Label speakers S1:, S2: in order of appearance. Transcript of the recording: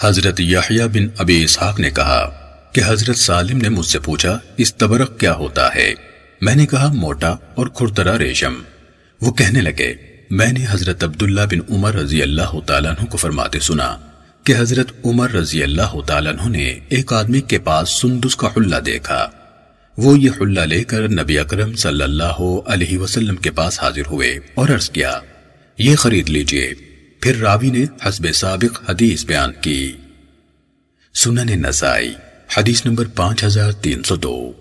S1: حضرت یحییٰ بن ابی اسحاق نے کہا کہ حضرت سالم نے مجھ سے پوچھا، اس تبرق کیا ہوتا ہے؟ میں نے کہا، موٹا اور کھرترا ریشم۔ وہ کہنے لگے، میں نے حضرت عبداللہ بن عمر رضی اللہ تعالیٰ عنہ کو فرماتے سنا کہ حضرت عمر رضی اللہ تعالیٰ عنہ نے ایک آدمی کے پاس سندس کا حلہ دیکھا۔ وہ یہ حلہ لے کر نبی اکرم صلی اللہ علیہ وسلم کے پاس حاضر ہوئے اور عرض کیا، یہ خرید لیجیے۔ پھر راوی نے حسب سابق حدیث بیان کی۔ سنن نسائی، حدیث نمبر پانچ ہزار تین سو دو۔